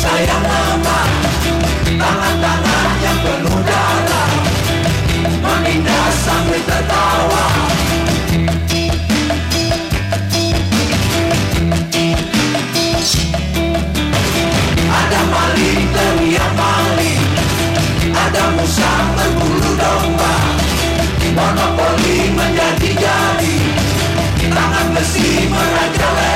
sayang lama Tangan-tangan yang penuh darah Menindas sambil tertawa Ada maling terlihat maling. Ada musa berbulu domba. Monopoli menjadi-jadi Tangan besi merajalela.